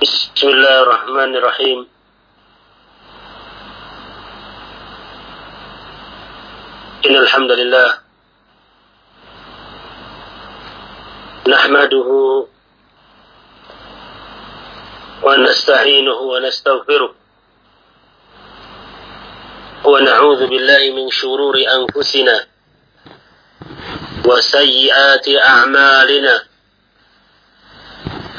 بسم الله الرحمن الرحيم. إن الحمد لله نحمده ونستعينه ونستغفره ونعوذ بالله من شرور أنفسنا وسيئات أعمالنا.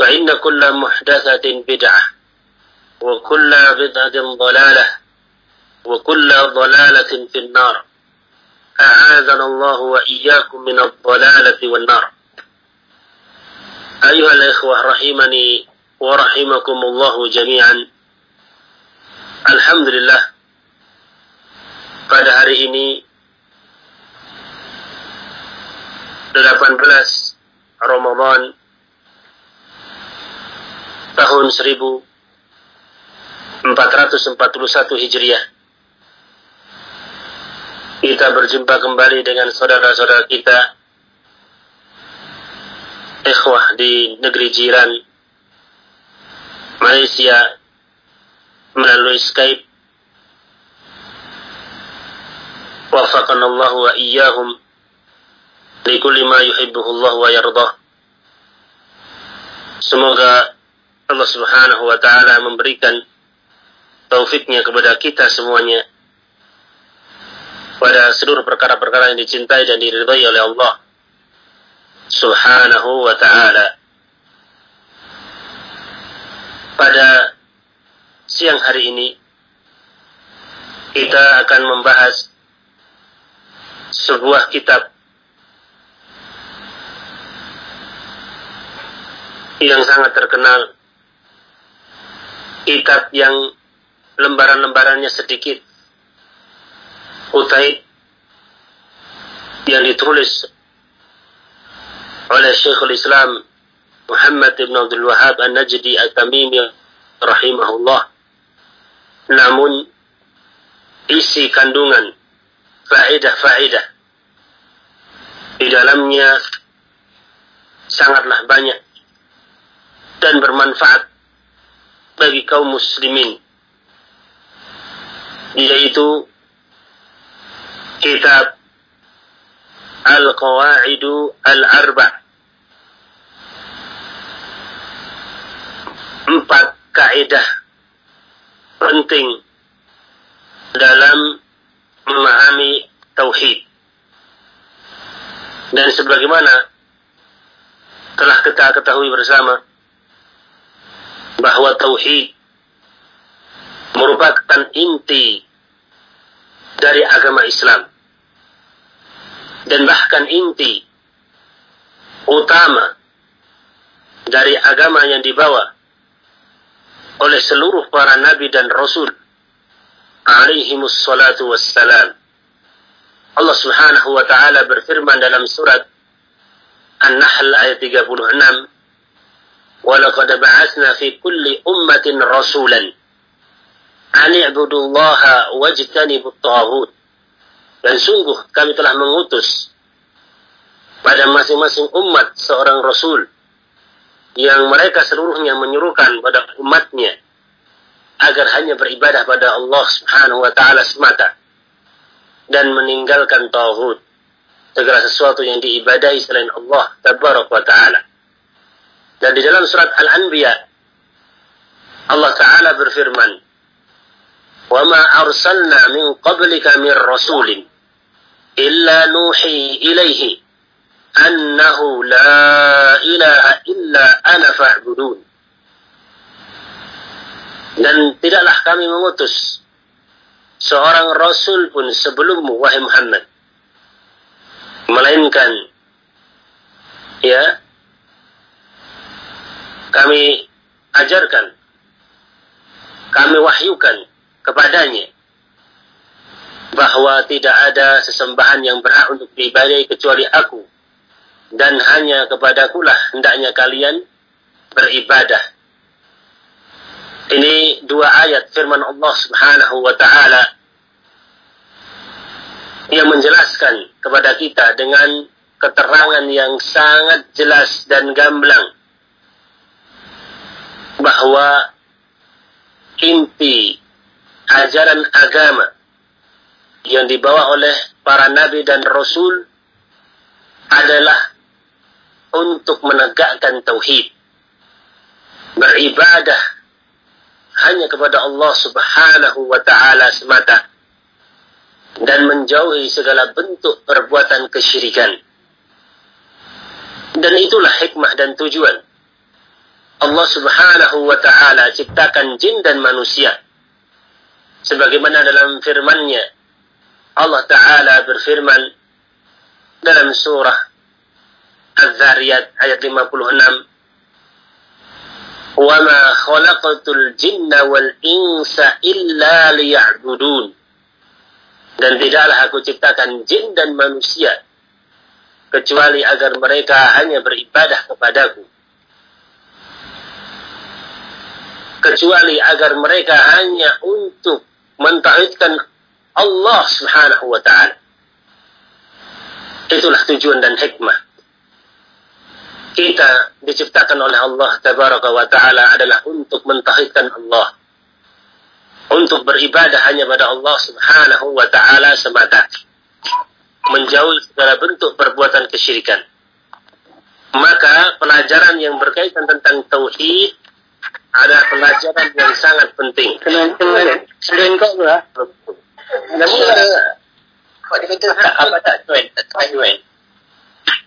فإن كل محدثة بدعة وكل بدعة ضلالة وكل ضلالة في النار. أعاذنا الله وإياكم من الضلالة والنار. أيها الإخوة رحمني ورحمكم الله جميعا. Alhamdulillah pada hari ini 18 Ramadan tahun 1441 Hijriah. Kita berjumpa kembali dengan saudara-saudara kita ikhwah di negeri jiran Malaysia melalui Skype. Wafaqan Allah wa iyyahum likulli ma yuhibbuhu Allah wa yardah. Semoga Allah Subhanahu wa taala memberikan taufiknya kepada kita semuanya pada seluruh perkara-perkara yang dicintai dan diridhai oleh Allah Subhanahu wa taala. Pada siang hari ini kita akan membahas sebuah kitab yang sangat terkenal kitab yang lembaran-lembarannya sedikit. Utaib yang ditulis oleh Syekhul Islam Muhammad ibn Abdul Wahab An-Najdi At-Tamimi rahimahullah. Namun isi kandungan faedah-faedah di dalamnya sangatlah banyak dan bermanfaat bagi kaum muslimin. Yaitu kitab Al-Qawaidu Al-Arba. Empat kaidah penting dalam memahami tauhid. Dan sebagaimana telah kita ketahui bersama bahwa tauhid merupakan inti dari agama Islam dan bahkan inti utama dari agama yang dibawa oleh seluruh para nabi dan rasul alaihimus salatu wassalam. Allah Subhanahu wa taala berfirman dalam surat An-Nahl ayat 36 ولقد بعثنا في كل أمة رسولا أن اعبدوا الله واجتنبوا الطاغوت dan sungguh kami telah mengutus pada masing-masing umat seorang rasul yang mereka seluruhnya menyuruhkan pada umatnya agar hanya beribadah pada Allah Subhanahu wa taala semata dan meninggalkan tauhid segala sesuatu yang diibadahi selain Allah tabaraka wa taala. Dan di dalam surat Al-Anbiya Allah taala berfirman, "Wa ma arsalna min qablika min rasulin illa nuhi ilaihi annahu la ilaha illa ana fa'budun." Dan tidaklah kami mengutus seorang rasul pun sebelummu wahai Muhammad melainkan ya kami ajarkan kami wahyukan kepadanya bahwa tidak ada sesembahan yang berhak untuk diibadai kecuali aku. Dan hanya kepadakulah hendaknya kalian beribadah. Ini dua ayat firman Allah Subhanahu wa taala yang menjelaskan kepada kita dengan keterangan yang sangat jelas dan gamblang bahwa inti ajaran agama yang dibawa oleh para nabi dan rasul adalah untuk menegakkan tauhid beribadah hanya kepada Allah Subhanahu wa taala semata dan menjauhi segala bentuk perbuatan kesyirikan. Dan itulah hikmah dan tujuan Allah Subhanahu wa taala ciptakan jin dan manusia. Sebagaimana dalam firman-Nya Allah taala berfirman dalam surah Az-Zariyat ayat 56 وَمَا خَلَقَتُ الْجِنَّ وَالْإِنْسَ إِلَّا لِيَعْبُدُونَ dan tidaklah aku ciptakan jin dan manusia kecuali agar mereka hanya beribadah kepadaku. Kecuali agar mereka hanya untuk mentauhidkan Allah Subhanahu wa taala. Itulah tujuan dan hikmah kita diciptakan oleh Allah tabaraka wa taala adalah untuk mentauhidkan Allah. Untuk beribadah hanya pada Allah Subhanahu wa taala semata. Menjauhi segala bentuk perbuatan kesyirikan. Maka pelajaran yang berkaitan tentang tauhid ada pelajaran yang sangat penting. Kena kena sering kok lah. Kok dikata tak apa tak join, tak join.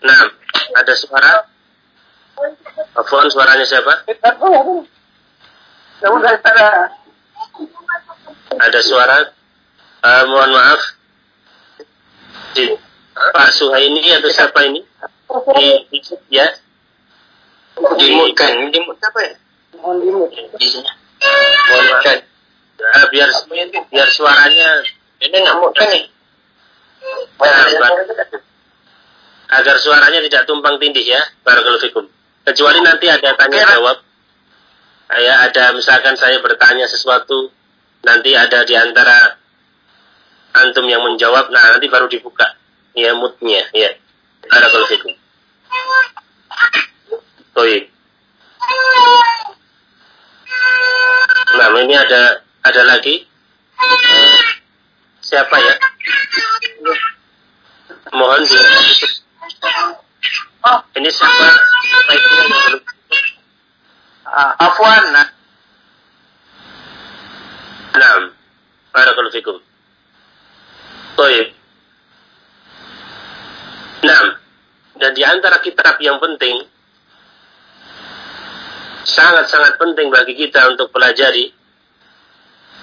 Nah, ada suara? Afwan suaranya siapa? Ada suara? Uh, mohon maaf. Pak Suhaini atau siapa ini? Di, di ya? Dimutkan, dimut apa ya? Mohon dimut. Mohon maaf. Uh, biar biar suaranya ini nak mutkan nih. Nah, agar suaranya tidak tumpang tindih ya. Barakallahu. Kecuali nanti ada tanya jawab. Ya, ada misalkan saya bertanya sesuatu, nanti ada di antara antum yang menjawab, nah nanti baru dibuka ya moodnya, ya. Ada kalau fikum. Baik. Nah, ini ada ada lagi. Siapa ya? Mohon di Oh, ini siapa? Uh, Afwan. Naam. Barakallahu fikum. Baik. Naam. Dan di antara kitab yang penting sangat-sangat penting bagi kita untuk pelajari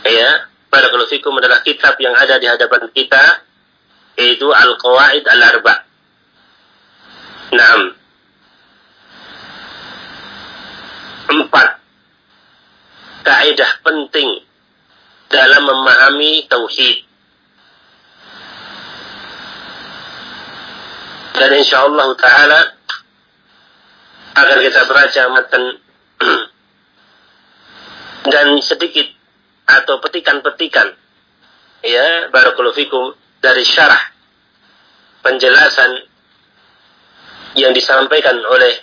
ya, barakallahu fikum adalah kitab yang ada di hadapan kita yaitu Al-Qawaid Al-Arba'. Naam. Empat. Kaidah penting dalam memahami tauhid. Dan insya Allah taala agar kita baca matan dan sedikit atau petikan-petikan ya barakallahu dari syarah penjelasan yang disampaikan oleh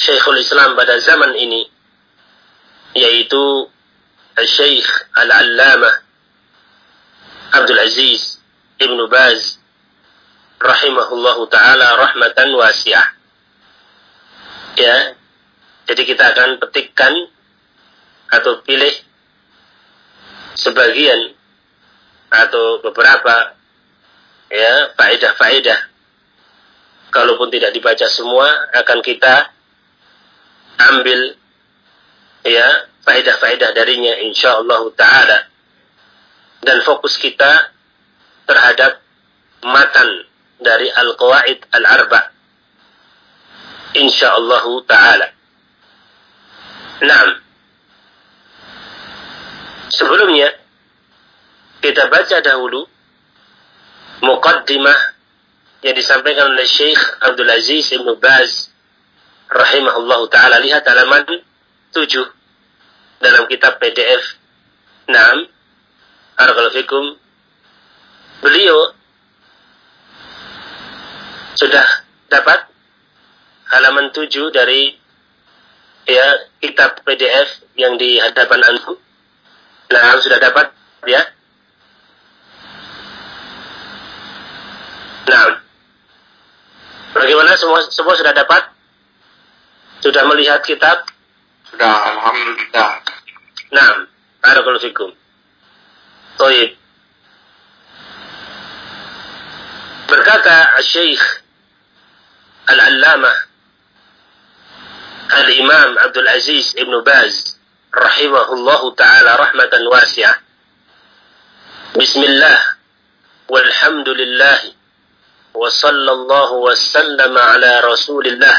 Syekhul Islam pada zaman ini yaitu Syekh Al-Allamah Abdul Aziz Ibn Baz rahimahullahu taala rahmatan wasi'ah. Ya. Jadi kita akan petikkan atau pilih sebagian atau beberapa ya faedah-faedah. Kalaupun tidak dibaca semua akan kita ambil ya faedah-faedah darinya insyaallah taala. Dan fokus kita terhadap matan dari al-qawaid al-arba. Insyaallah taala Nah, sebelumnya kita baca dahulu muqaddimah yang disampaikan oleh Syekh Abdul Aziz Ibn Baz rahimahullah taala. Lihat halaman 7 dalam kitab PDF 6 Barakallahu beliau sudah dapat halaman 7 dari ya kitab PDF yang di hadapan antum nah sudah dapat ya Nah, bagaimana semua semua sudah dapat? Sudah melihat kitab? Sudah, alhamdulillah. Nah, barakallahu fikum. Baik. Berkata Syekh Al-Allamah Al-Imam Abdul Aziz Ibn Baz rahimahullahu taala rahmatan wasi'ah. Bismillah walhamdulillah wa sallallahu wa sallama ala Rasulillah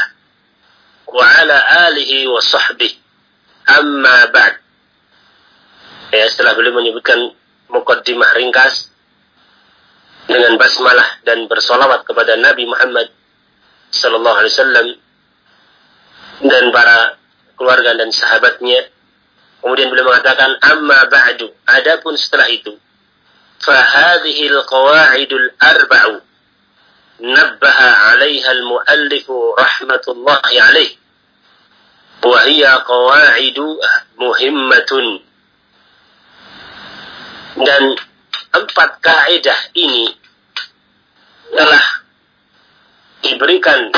wa ala alihi wa sahbihi amma ba'd. Ya, setelah beliau menyebutkan mukaddimah ringkas dengan basmalah dan bersolawat kepada Nabi Muhammad sallallahu alaihi wasallam dan para keluarga dan sahabatnya kemudian beliau mengatakan amma ba'du adapun setelah itu fahadhihi alqawaidul arba'u نبه عليها المؤلف رحمة الله عليه وهي قواعد مهمة dan empat kaidah ini telah diberikan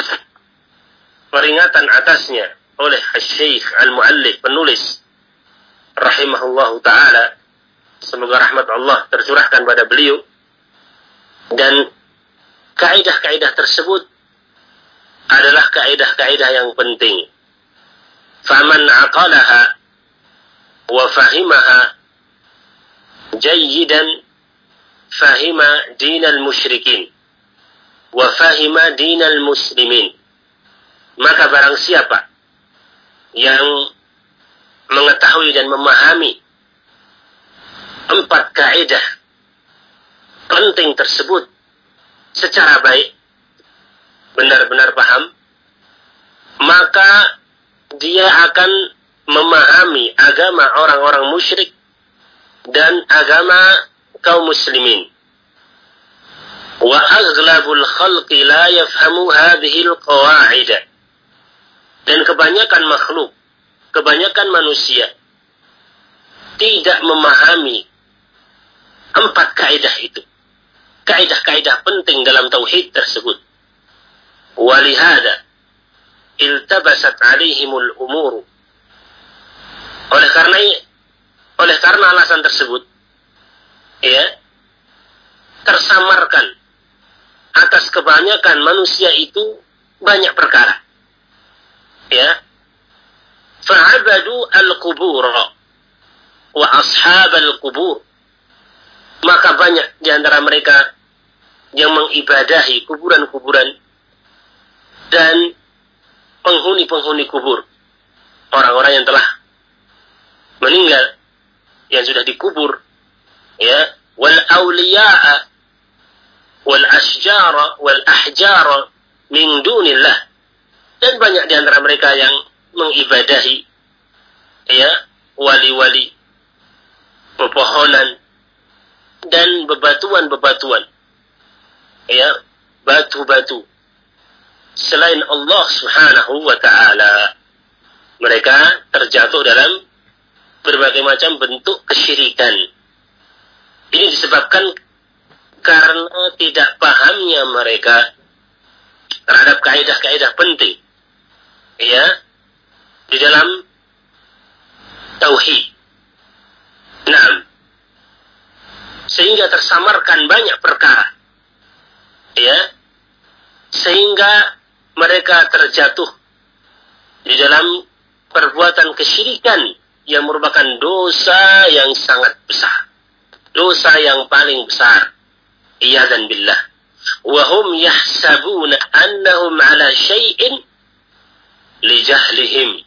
peringatan atasnya oleh Syekh Al-Muallif penulis rahimahullah taala semoga rahmat Allah tercurahkan pada beliau dan kaidah-kaidah tersebut adalah kaidah-kaidah yang penting. Faman aqalaha wa fahimaha jayyidan fahima dinal musyrikin wa fahima dinal muslimin. Maka barang siapa yang mengetahui dan memahami empat kaidah penting tersebut secara baik, benar-benar paham, maka dia akan memahami agama orang-orang musyrik dan agama kaum muslimin. Wa aghlabul khalqi la yafhamu hadhihi. Dan kebanyakan makhluk, kebanyakan manusia tidak memahami empat kaidah itu kaidah-kaidah penting dalam tauhid tersebut. Walihada iltabasat alaihimul umuru. Oleh karena oleh karena alasan tersebut ya tersamarkan atas kebanyakan manusia itu banyak perkara. Ya. Fa'abadu al-qubur wa ashab al-qubur maka banyak di antara mereka yang mengibadahi kuburan-kuburan dan penghuni-penghuni kubur. Orang-orang yang telah meninggal, yang sudah dikubur, ya, wal awliya'a wal asjara wal ahjara min dunillah. Dan banyak di antara mereka yang mengibadahi ya wali-wali, pepohonan, dan bebatuan-bebatuan. Ya, batu-batu. Selain Allah subhanahu wa ta'ala. Mereka terjatuh dalam berbagai macam bentuk kesyirikan. Ini disebabkan karena tidak pahamnya mereka terhadap kaidah-kaidah penting. Ya, di dalam tauhid. Nah, sehingga tersamarkan banyak perkara. Ya, sehingga mereka terjatuh di dalam perbuatan kesyirikan yang merupakan dosa yang sangat besar. Dosa yang paling besar. Iyadzan billah. Wahum yahsabuna annahum ala syai'in lijahlihim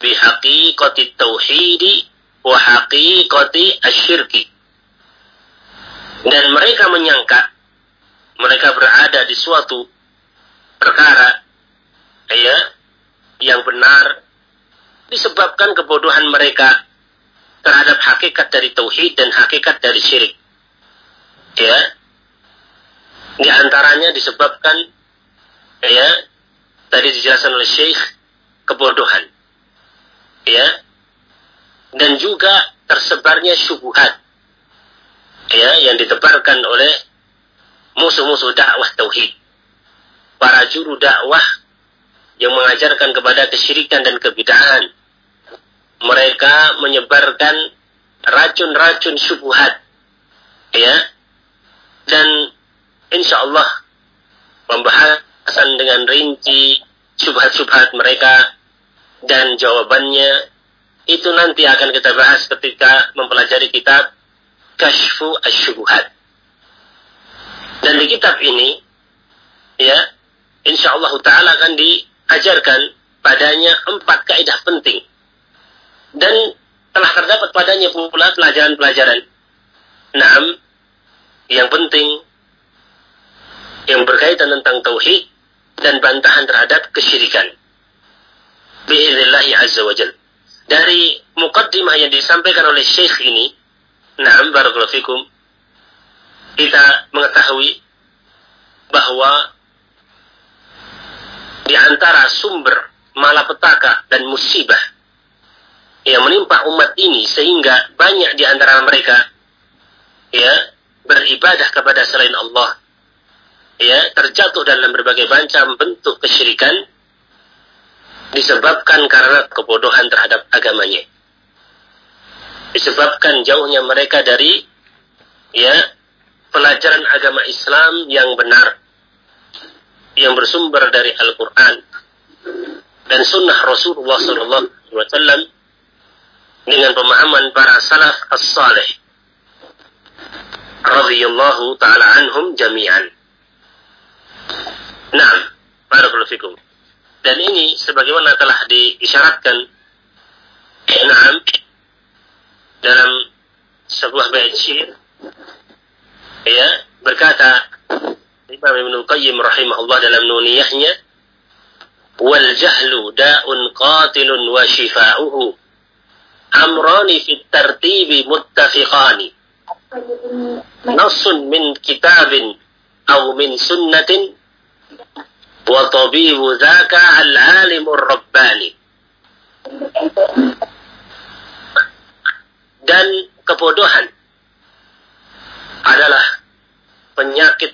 bihaqiqati tauhidi wa haqiqati asyirki. Dan mereka menyangka mereka berada di suatu perkara ya yang benar disebabkan kebodohan mereka terhadap hakikat dari tauhid dan hakikat dari syirik. Ya. Di antaranya disebabkan ya tadi dijelaskan oleh Syekh kebodohan. Ya. Dan juga tersebarnya syubhat. Ya, yang ditebarkan oleh musuh-musuh dakwah tauhid. Para juru dakwah yang mengajarkan kepada kesyirikan dan kebidahan mereka menyebarkan racun-racun syubhat ya dan insya Allah pembahasan dengan rinci syubhat-syubhat mereka dan jawabannya itu nanti akan kita bahas ketika mempelajari kitab Kashfu Asyubuhat. Dan di kitab ini, ya, insya Allah Ta'ala akan diajarkan padanya empat kaidah penting dan telah terdapat padanya pula pelajaran-pelajaran. Naam, yang penting yang berkaitan tentang tauhid dan bantahan terhadap kesyirikan. Biiznillah azza wa. Dari mukaddimah yang disampaikan oleh Syekh ini, naam barakallahu kita mengetahui bahwa di antara sumber malapetaka dan musibah yang menimpa umat ini sehingga banyak di antara mereka ya beribadah kepada selain Allah ya terjatuh dalam berbagai macam bentuk kesyirikan disebabkan karena kebodohan terhadap agamanya disebabkan jauhnya mereka dari ya pelajaran agama Islam yang benar yang bersumber dari Al-Quran dan sunnah Rasulullah SAW dengan pemahaman para salaf as-salih radhiyallahu taala anhum jami'an. Naam, barakallahu fikum. Dan ini sebagaimana telah diisyaratkan Naam dalam sebuah bait syair ya berkata Imam Ibnu Qayyim rahimahullah dalam nuniyahnya wal jahlu da'un qatilun wa shifa'uhu amrani fi tartibi muttafiqani nassun min kitabin aw min sunnatin wa tabibu dhaka al-alimur rabbani. Dan kebodohan adalah penyakit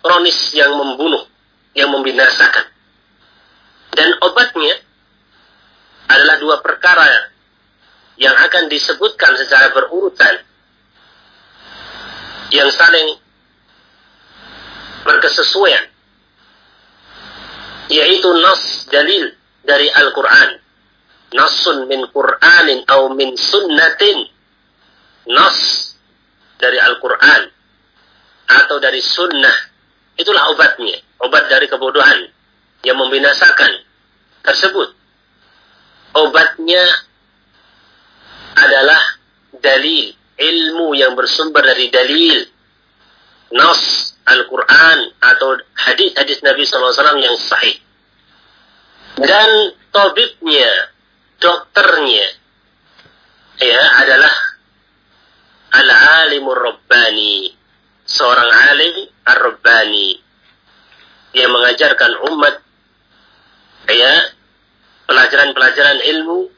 kronis yang membunuh, yang membinasakan. Dan obatnya adalah dua perkara yang akan disebutkan secara berurutan. Yang saling berkesesuaian yaitu nas dalil dari Al-Quran. Nasun min Qur'anin atau min sunnatin. Nas dari Al-Quran atau dari sunnah. Itulah obatnya obat dari kebodohan yang membinasakan tersebut. Obatnya adalah dalil, ilmu yang bersumber dari dalil, nas Al-Quran atau hadis-hadis Nabi SAW yang sahih. Dan tobiknya, dokternya, ya adalah al-alimur rabbani. Seorang alim ar-rabbani. Yang mengajarkan umat ya pelajaran-pelajaran ilmu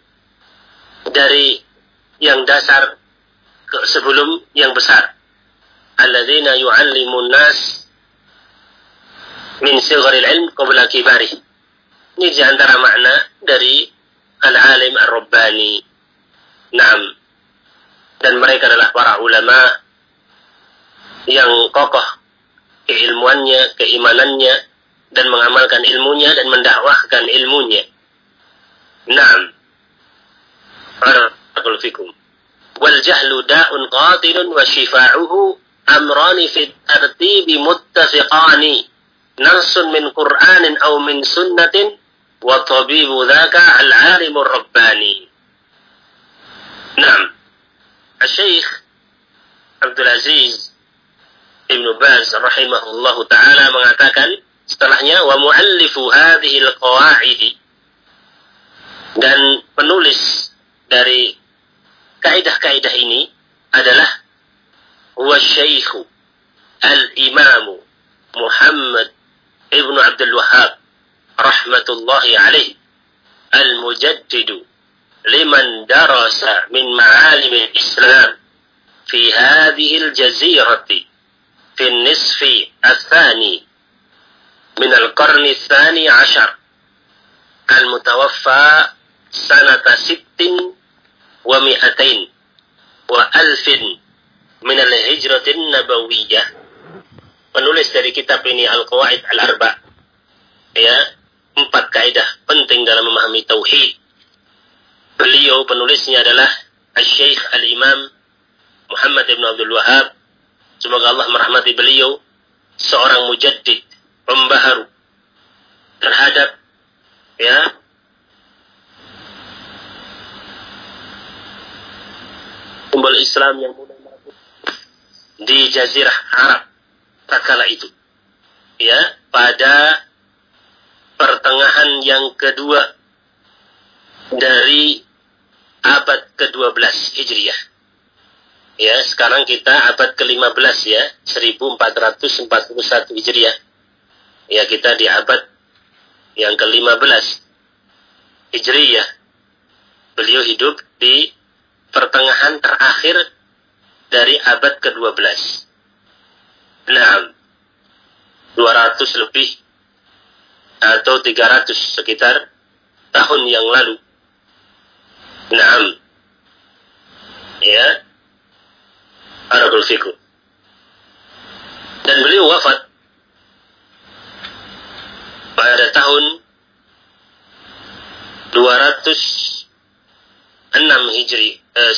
dari yang dasar ke sebelum yang besar alladzina yu'allimun nas min sigharil ilm qabla kibari ini di antara makna dari al-alim ar-rabbani Naam. Dan mereka adalah para ulama yang kokoh keilmuannya, keimanannya, dan mengamalkan ilmunya dan mendakwahkan ilmunya. Naam. Barakallahu fikum. Wal jahlu da'un qatilun wa shifa'uhu amrani fi tartibi muttafiqani. Narsun min Qur'anin aw min sunnatin wa tabibu dhaka al-alimur rabbani. Naam. Syekh Abdul Aziz Ibn Baz rahimahullah taala mengatakan setelahnya wa muallifu hadhihi al-qawaidi dan penulis dari kaidah-kaidah ini adalah huwa syekh al-imam Muhammad Ibn Abdul Wahhab rahmatullahi alaih al-mujaddid لمن درس من معالم الإسلام في هذه الجزيرة في النصف الثاني من القرن الثاني عشر المتوفى سنة ست ومئتين وألف min al-hijratin nabawiyah. Penulis dari kitab ini Al-Qawaid Al-Arba. Ya, empat kaidah penting dalam memahami tauhid. Beliau penulisnya adalah Al-Syekh Al-Imam Muhammad Ibn Abdul Wahab. Semoga Allah merahmati beliau. Seorang mujaddid, pembaharu terhadap ya umbul Islam yang mudah di Jazirah Arab takala itu. Ya, pada pertengahan yang kedua dari abad ke-12 Hijriah. Ya, sekarang kita abad ke-15 ya, 1441 Hijriah. Ya, kita di abad yang ke-15 Hijriah. Beliau hidup di pertengahan terakhir dari abad ke-12. Nah, 200 lebih atau 300 sekitar tahun yang lalu Naam. Ya. Arabul fikum. Dan beliau wafat pada tahun 206 Hijri, eh,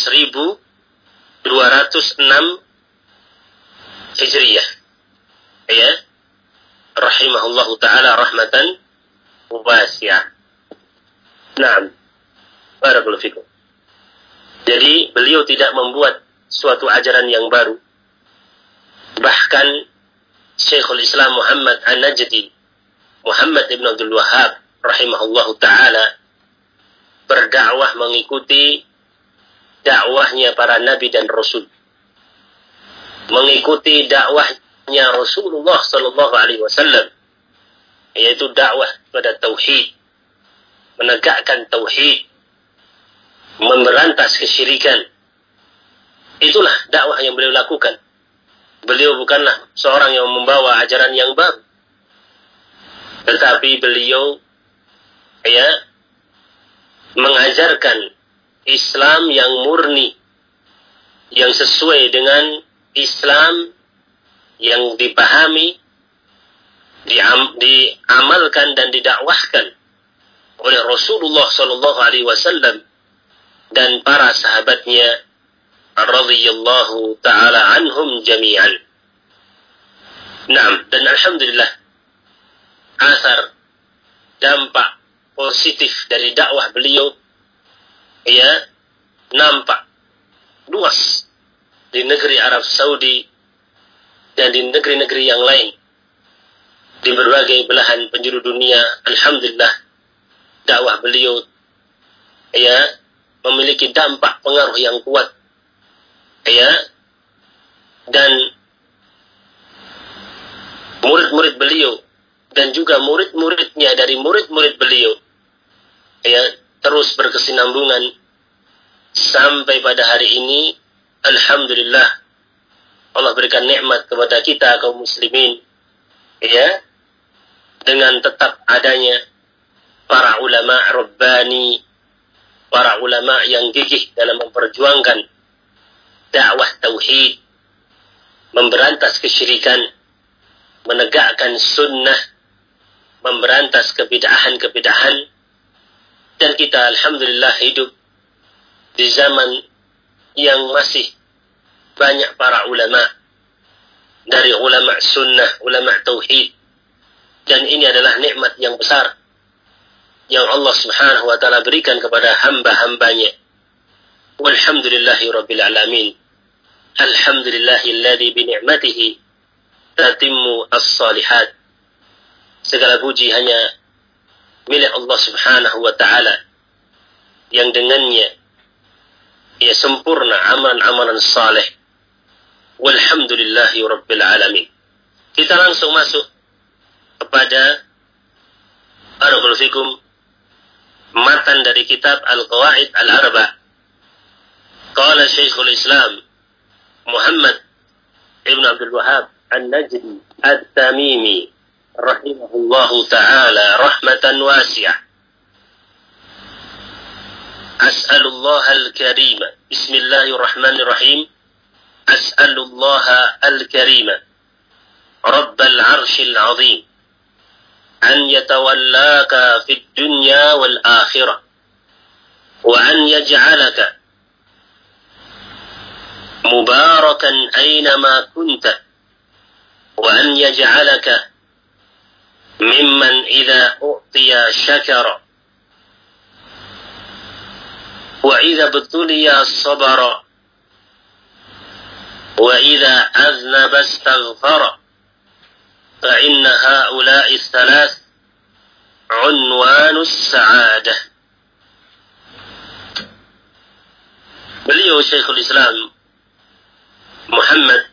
1206 Hijriyah. Ya. Rahimahullah taala rahmatan wasi'ah. Naam. Barakallahu fikum. Jadi beliau tidak membuat suatu ajaran yang baru. Bahkan Syekhul Islam Muhammad An-Najdi, Muhammad Ibn Abdul Wahab rahimahullah ta'ala berdakwah mengikuti dakwahnya para nabi dan rasul. Mengikuti dakwahnya Rasulullah sallallahu alaihi wasallam yaitu dakwah pada tauhid, menegakkan tauhid, memberantas kesyirikan. Itulah dakwah yang beliau lakukan. Beliau bukanlah seorang yang membawa ajaran yang baru. Tetapi beliau ya mengajarkan Islam yang murni yang sesuai dengan Islam yang dipahami diam, diamalkan dan didakwahkan oleh Rasulullah Shallallahu Alaihi Wasallam dan para sahabatnya radhiyallahu taala anhum jami'an. Nah, dan alhamdulillah asar dampak positif dari dakwah beliau ya nampak. Luas. Di negeri Arab Saudi dan di negeri-negeri yang lain. Di berbagai belahan penjuru dunia alhamdulillah dakwah beliau ya memiliki dampak pengaruh yang kuat ya. Dan murid-murid beliau dan juga murid-muridnya dari murid-murid beliau ya terus berkesinambungan. Sampai pada hari ini alhamdulillah Allah berikan nikmat kepada kita kaum muslimin. Ya dengan tetap adanya para ulama rabbani para ulama yang gigih dalam memperjuangkan dakwah tauhid, memberantas kesyirikan, menegakkan sunnah, memberantas kebidahan-kebidahan, dan kita alhamdulillah hidup di zaman yang masih banyak para ulama dari ulama sunnah, ulama tauhid, dan ini adalah nikmat yang besar yang Allah Subhanahu wa taala berikan kepada hamba-hambanya. Walhamdulillahi alamin. Alhamdulillahilladzi bi ni'matihi tatimmu as-salihat. Segala puji hanya milik Allah Subhanahu wa taala yang dengannya ia sempurna amalan-amalan saleh. Walhamdulillahi rabbil alamin. Kita langsung masuk kepada Barakallahu matan dari kitab Al-Qawaid Al-Arba. Qala Syekhul Islam Muhammad Ibn Abdul Wahab An-Najdi At-Tamimi rahimahullahu taala rahmatan wasi'ah. أسأل الله الكريم. بسم الله الرحمن الرحيم. أسأل الله الكريم. رب العرش العظيم. أن يتولاك في الدنيا والآخرة. وأن يجعلك مباركا أينما كنت. وأن يجعلك ممن إذا أعطي شكر وإذا ابتلي صبر وإذا أذنب استغفر فإن هؤلاء الثلاث عنوان السعادة. beliau Syekhul Islam Muhammad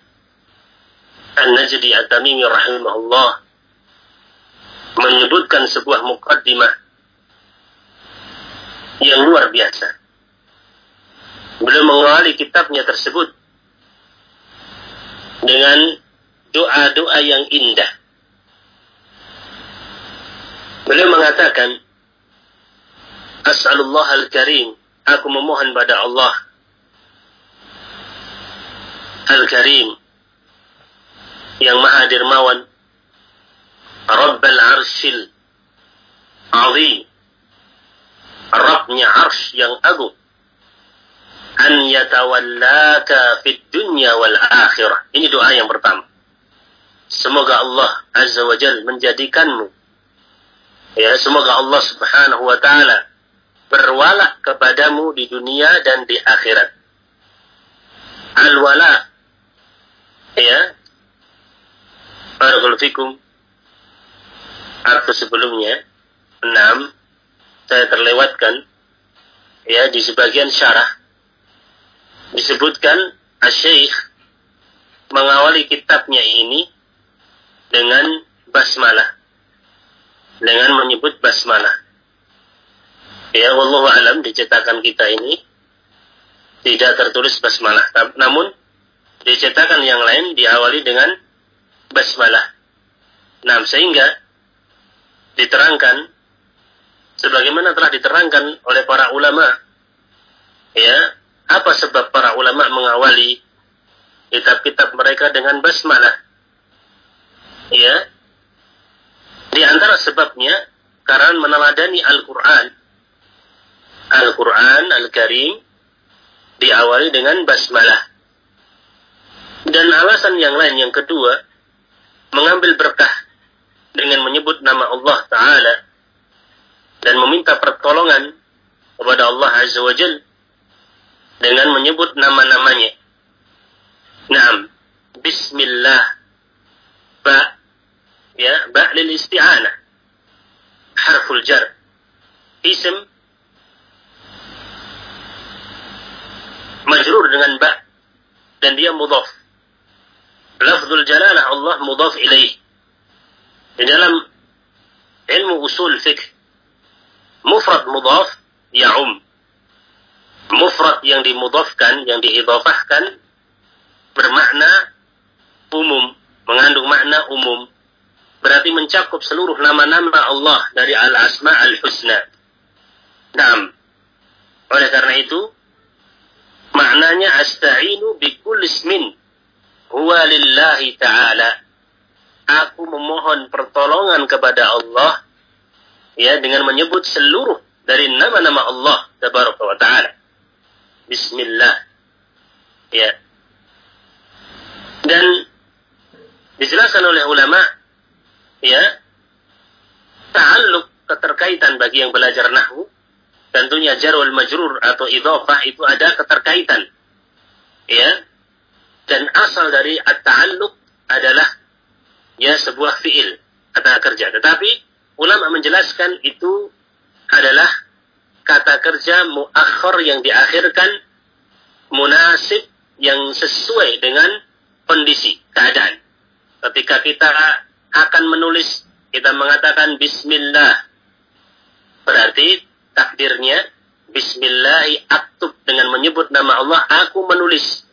An-Najdi At-Tamimi rahimahullah menyebutkan sebuah mukaddimah yang luar biasa. Beliau mengawali kitabnya tersebut dengan doa-doa yang indah. Beliau mengatakan, As'alullah al-Karim, aku memohon pada Allah Al-Karim yang maha dermawan Rabbal Arshil Azim Rabbnya arsh yang agung an yatawallaka fid dunya wal akhirah. Ini doa yang pertama. Semoga Allah Azza wa Jal menjadikanmu Ya, semoga Allah Subhanahu wa taala berwala kepadamu di dunia dan di akhirat. Al-wala ya. Barakallahu fikum. Arti sebelumnya enam saya terlewatkan ya di sebagian syarah disebutkan Asy-Syaikh mengawali kitabnya ini dengan basmalah dengan menyebut basmalah. Ya, wallahu alam dicetakan kita ini tidak tertulis basmalah. Namun dicetakan yang lain diawali dengan basmalah. Nah, sehingga diterangkan sebagaimana telah diterangkan oleh para ulama ya apa sebab para ulama mengawali kitab-kitab mereka dengan basmalah ya di antara sebabnya karena meneladani Al-Quran. Al-Quran Al-Karim diawali dengan basmalah. Dan alasan yang lain yang kedua, mengambil berkah dengan menyebut nama Allah Ta'ala dan meminta pertolongan kepada Allah Azza wa Jal dengan menyebut nama-namanya. Naam, Bismillah, Ba, ya ba lil isti'anah. Harful jar. Ism. Majrur dengan ba. Dan dia mudhaf. Lafzul jalalah Allah mudhaf ilaih. Di dalam ilmu usul fiqh mufrad mudhaf ya'um. Mufrad yang dimudhafkan, yang diidhafahkan bermakna umum, mengandung makna umum. Berarti mencakup seluruh nama-nama Allah dari al-asma al-husna. Naam. Oleh karena itu, maknanya asta'inu bi kulli ismin huwa lillahi ta'ala. Aku memohon pertolongan kepada Allah ya dengan menyebut seluruh dari nama-nama Allah tabaraka wa taala. Bismillah. Ya. Dan dijelaskan oleh ulama ya ta'alluq keterkaitan bagi yang belajar nahwu tentunya jarul majrur atau idhofah itu ada keterkaitan ya dan asal dari at-ta'alluq adalah ya sebuah fiil kata kerja. Tetapi ulama menjelaskan itu adalah kata kerja muakhir yang diakhirkan munasib yang sesuai dengan kondisi keadaan. Ketika kita akan menulis kita mengatakan bismillah. Berarti takdirnya bismillahi aktub dengan menyebut nama Allah aku menulis.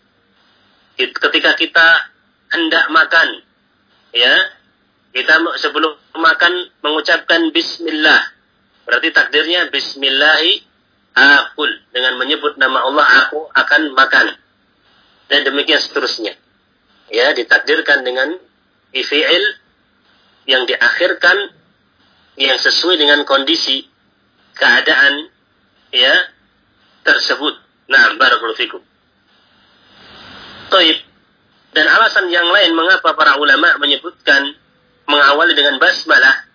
Ketika kita hendak makan ya kita sebelum makan mengucapkan bismillah berarti takdirnya bismillahi akul dengan menyebut nama Allah aku akan makan dan demikian seterusnya ya ditakdirkan dengan fi'il yang diakhirkan yang sesuai dengan kondisi keadaan ya tersebut. Nah, barakallahu fikum. Taib. Dan alasan yang lain mengapa para ulama menyebutkan mengawali dengan basmalah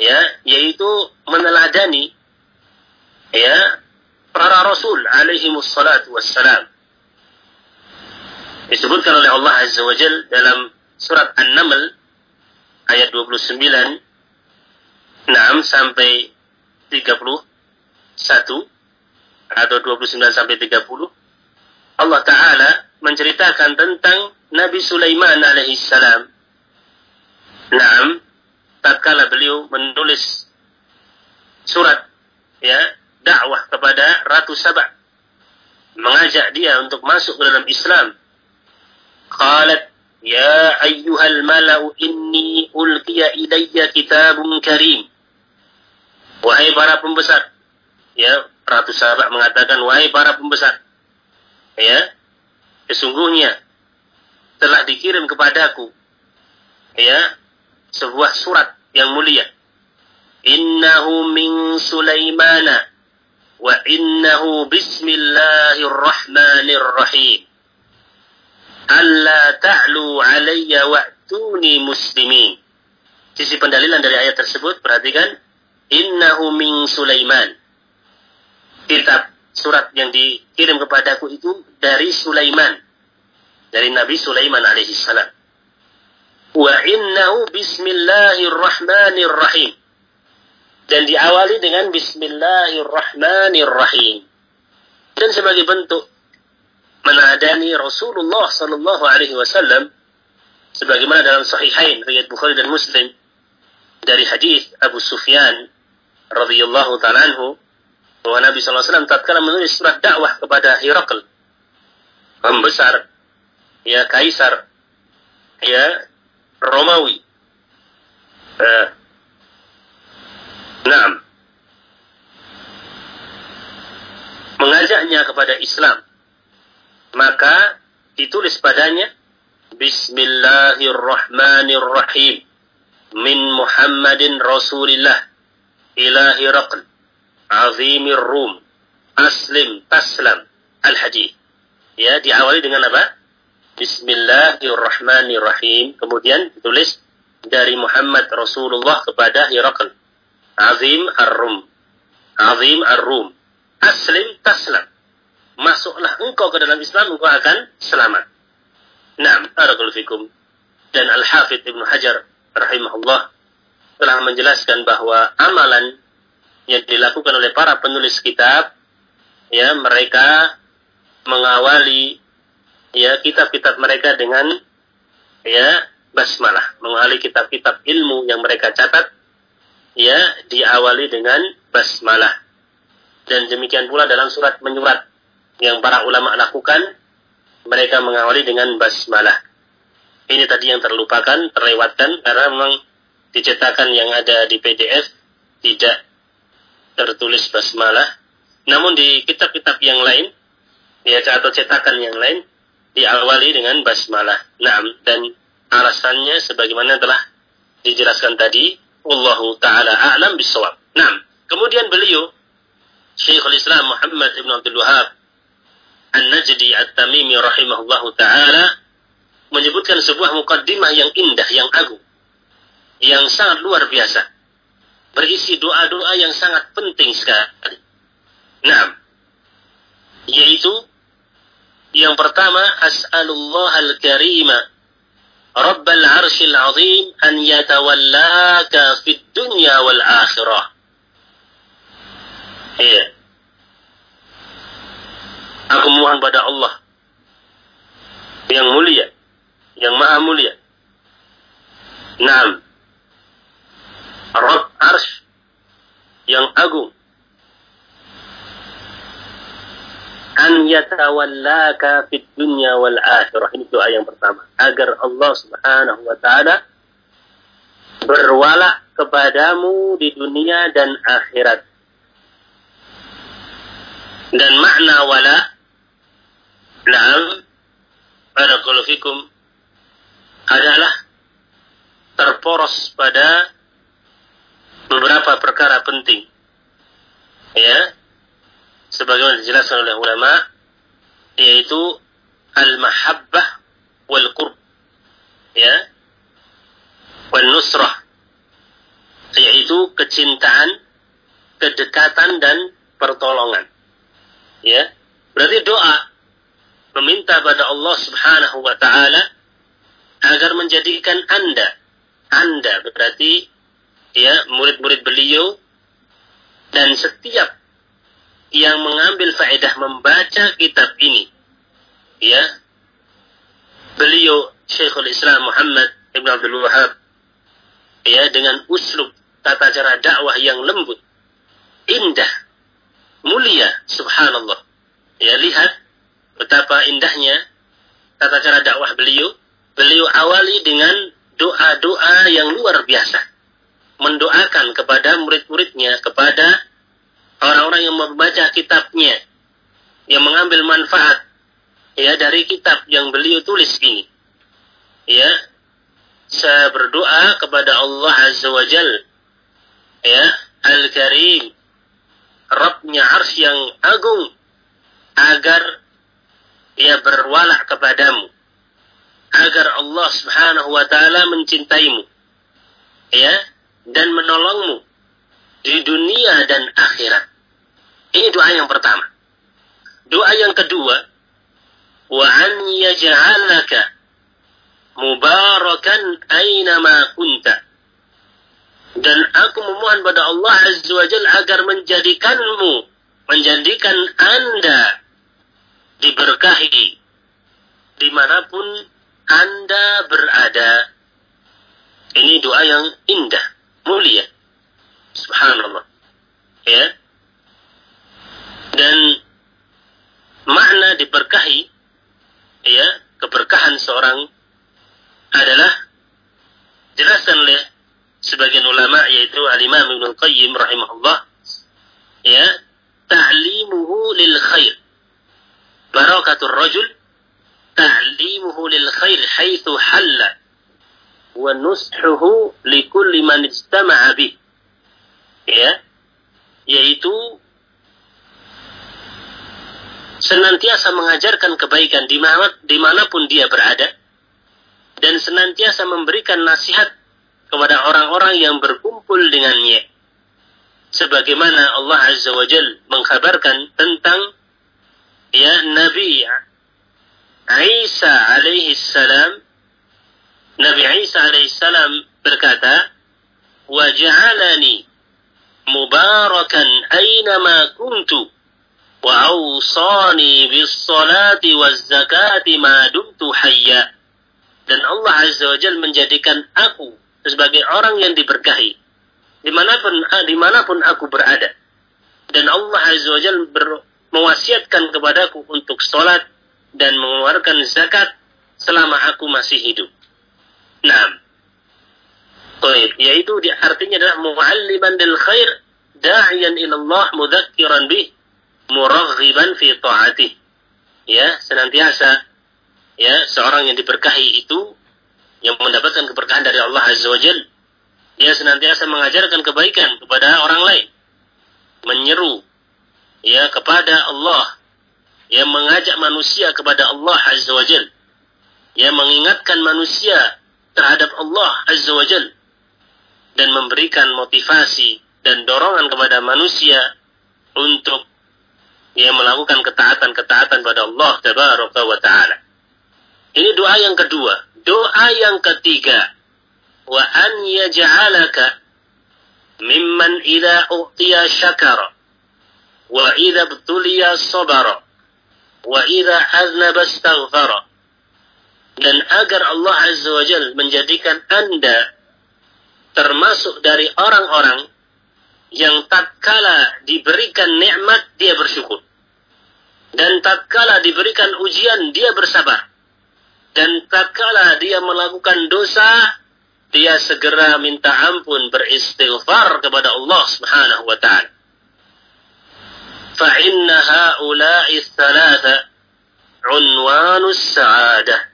ya, yaitu meneladani ya para rasul alaihi wassalatu wassalam. Disebutkan oleh Allah Azza wa Jal dalam surat An-Naml ayat 29 6 sampai 31 atau 29 sampai 30 Allah Ta'ala menceritakan tentang Nabi Sulaiman alaihissalam. Naam, tatkala beliau menulis surat ya dakwah kepada Ratu Sabah mengajak dia untuk masuk ke dalam Islam. Qalat Ya ayyuhal mala'u inni ulqiya ilayya kitabun karim. Wahai para pembesar. Ya, Ratu Sahabat mengatakan, wahai para pembesar. Ya, sesungguhnya telah dikirim kepadaku ya sebuah surat yang mulia. Innahu min Sulaimana wa innahu bismillahirrahmanirrahim. Allah ta'lu alayya wa'tuni muslimin. Sisi pendalilan dari ayat tersebut, perhatikan. Innahu min Sulaiman. Kitab surat yang dikirim kepadaku itu dari Sulaiman. Dari Nabi Sulaiman alaihi salam. Wa innahu bismillahirrahmanirrahim. Dan diawali dengan bismillahirrahmanirrahim. Dan sebagai bentuk menadani Rasulullah sallallahu alaihi wasallam sebagaimana dalam sahihain riwayat Bukhari dan Muslim dari hadis Abu Sufyan radhiyallahu taala anhu bahwa Nabi wasallam tatkala menulis surat dakwah kepada Herakl pembesar ya kaisar ya Romawi. Uh, Naam. Mengajaknya kepada Islam maka ditulis padanya Bismillahirrahmanirrahim. Min Muhammadin Rasulillah ila Hiraql azimir Rum. Aslim taslam al-hadith ya diawali dengan apa? Bismillahirrahmanirrahim. Kemudian ditulis dari Muhammad Rasulullah kepada Hiraql azim ar-Rum. Azim ar-Rum. Aslim taslam masuklah engkau ke dalam Islam, engkau akan selamat. Naam, fikum. Dan Al-Hafidh Ibnu Hajar rahimahullah telah menjelaskan bahwa amalan yang dilakukan oleh para penulis kitab ya mereka mengawali ya kitab-kitab mereka dengan ya basmalah, mengawali kitab-kitab ilmu yang mereka catat ya diawali dengan basmalah. Dan demikian pula dalam surat menyurat yang para ulama lakukan mereka mengawali dengan basmalah. Ini tadi yang terlupakan, terlewatkan karena memang dicetakan yang ada di PDF tidak tertulis basmalah. Namun di kitab-kitab yang lain, ya atau cetakan yang lain diawali dengan basmalah. Nah, dan alasannya sebagaimana telah dijelaskan tadi, Allahu taala a'lam bisawab. Nah, kemudian beliau Syekhul Islam Muhammad Ibn Abdul Wahab An-Najdi At-Tamimi rahimahullahu taala menyebutkan sebuah mukaddimah yang indah, yang agung, yang sangat luar biasa. Berisi doa-doa yang sangat penting sekali. Nah, yaitu yang pertama, As'alullah al-Karima Rabbal Arshil Azim an yatawallaka fid dunya wal akhirah. Iya. Aku mohon pada Allah yang mulia yang maha mulia. Naam. Rabb Arsh yang agung. An yatawallaka fid dunya wal akhirah. Ini doa yang pertama. Agar Allah subhanahu wa ta'ala berwala kepadamu di dunia dan akhirat. Dan makna wala, naam, barakallahu adalah terporos pada beberapa perkara penting. Ya. Sebagaimana dijelaskan oleh ulama yaitu al-mahabbah wal qurb. Ya. Wal nusrah yaitu kecintaan, kedekatan dan pertolongan. Ya. Berarti doa meminta pada Allah Subhanahu wa taala agar menjadikan Anda, Anda berarti ya murid-murid beliau dan setiap yang mengambil faedah membaca kitab ini ya beliau Syekhul Islam Muhammad Ibn Abdul Wahab ya dengan uslub tata cara dakwah yang lembut indah mulia subhanallah ya lihat betapa indahnya tata cara dakwah beliau beliau awali dengan doa-doa yang luar biasa. Mendoakan kepada murid-muridnya, kepada orang-orang yang membaca kitabnya, yang mengambil manfaat ya dari kitab yang beliau tulis ini. Ya, saya berdoa kepada Allah Azza wa Jal, ya, Al-Karim, Rabbnya Ars yang agung, agar ia berwala kepadamu agar Allah Subhanahu wa taala mencintaimu ya dan menolongmu di dunia dan akhirat. Ini doa yang pertama. Doa yang kedua, wa an yaj'alaka mubarakan aynama kunta. Dan aku memohon pada Allah Azza wa Jalla agar menjadikanmu, menjadikan Anda diberkahi di mana pun anda berada. Ini doa yang indah, mulia. Subhanallah. Ya. Dan makna diberkahi, ya, keberkahan seorang adalah jelaskan oleh sebagian ulama yaitu al-Imam Ibnu Qayyim rahimahullah ya ta'limuhu lil khair barakatul rajul ta'limuhu lil khair haitsu halla ya. Yaitu senantiasa mengajarkan kebaikan di mana pun dia berada. Dan senantiasa memberikan nasihat kepada orang-orang yang berkumpul dengannya. Sebagaimana Allah Azza wa Jal mengkabarkan tentang ya Nabi Isa alaihi salam Nabi Isa alaihi salam berkata kuntu wa awsani bis salati waz zakati ma dumtu hayya dan Allah azza wa jalla menjadikan aku sebagai orang yang diberkahi di mana pun ah, di mana pun aku berada dan Allah azza wa jalla mewasiatkan kepadaku untuk sholat dan mengeluarkan zakat selama aku masih hidup. Nah, Baik, yaitu di, artinya adalah mu'alliman lil khair da'iyan ila Allah mudzakiran bih muraghiban fi ta'atih. Ya, senantiasa ya seorang yang diberkahi itu yang mendapatkan keberkahan dari Allah Azza wa Jal dia senantiasa mengajarkan kebaikan kepada orang lain. Menyeru ya kepada Allah. Yang mengajak manusia kepada Allah Azza wa Jal. Yang mengingatkan manusia terhadap Allah Azza wa Jal dan memberikan motivasi dan dorongan kepada manusia untuk ia melakukan ketaatan-ketaatan pada Allah Tabaraka wa Ta'ala. Ini doa yang kedua. Doa yang ketiga. Wa an yaj'alaka mimman idha u'tiya syakara wa idha btuliya sabara wa idha aznaba. Dan agar Allah Azza wa Jal menjadikan anda termasuk dari orang-orang yang tatkala diberikan nikmat dia bersyukur. Dan tatkala diberikan ujian dia bersabar. Dan tatkala dia melakukan dosa dia segera minta ampun beristighfar kepada Allah Subhanahu wa taala. Fa inna haula'i thalatha unwanus sa'adah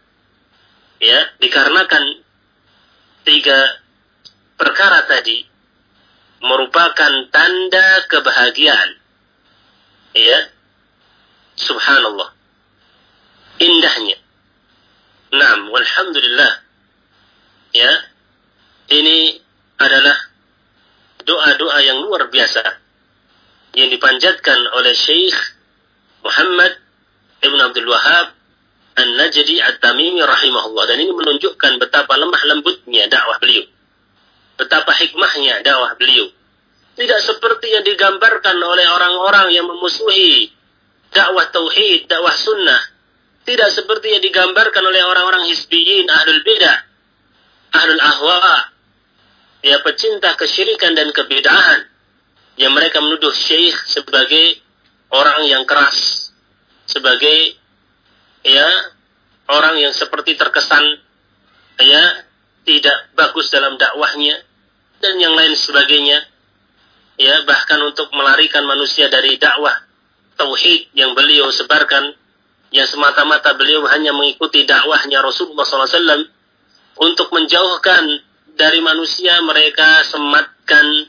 ya dikarenakan tiga perkara tadi merupakan tanda kebahagiaan. Ya. Subhanallah. Indahnya. Naam, walhamdulillah. Ya. Ini adalah doa-doa yang luar biasa yang dipanjatkan oleh Syekh Muhammad Ibn Abdul Wahab An-Najdi At-Tamimi rahimahullah dan ini menunjukkan betapa lemah lembutnya dakwah beliau betapa hikmahnya dakwah beliau. Tidak seperti yang digambarkan oleh orang-orang yang memusuhi dakwah tauhid, dakwah sunnah. Tidak seperti yang digambarkan oleh orang-orang hisbiyin, ahlul bidah, ahlul ahwa, ya pecinta kesyirikan dan kebid'ahan. Yang mereka menuduh syekh sebagai orang yang keras, sebagai ya orang yang seperti terkesan ya tidak bagus dalam dakwahnya dan yang lain sebagainya ya bahkan untuk melarikan manusia dari dakwah tauhid yang beliau sebarkan yang semata-mata beliau hanya mengikuti dakwahnya Rasulullah SAW untuk menjauhkan dari manusia mereka sematkan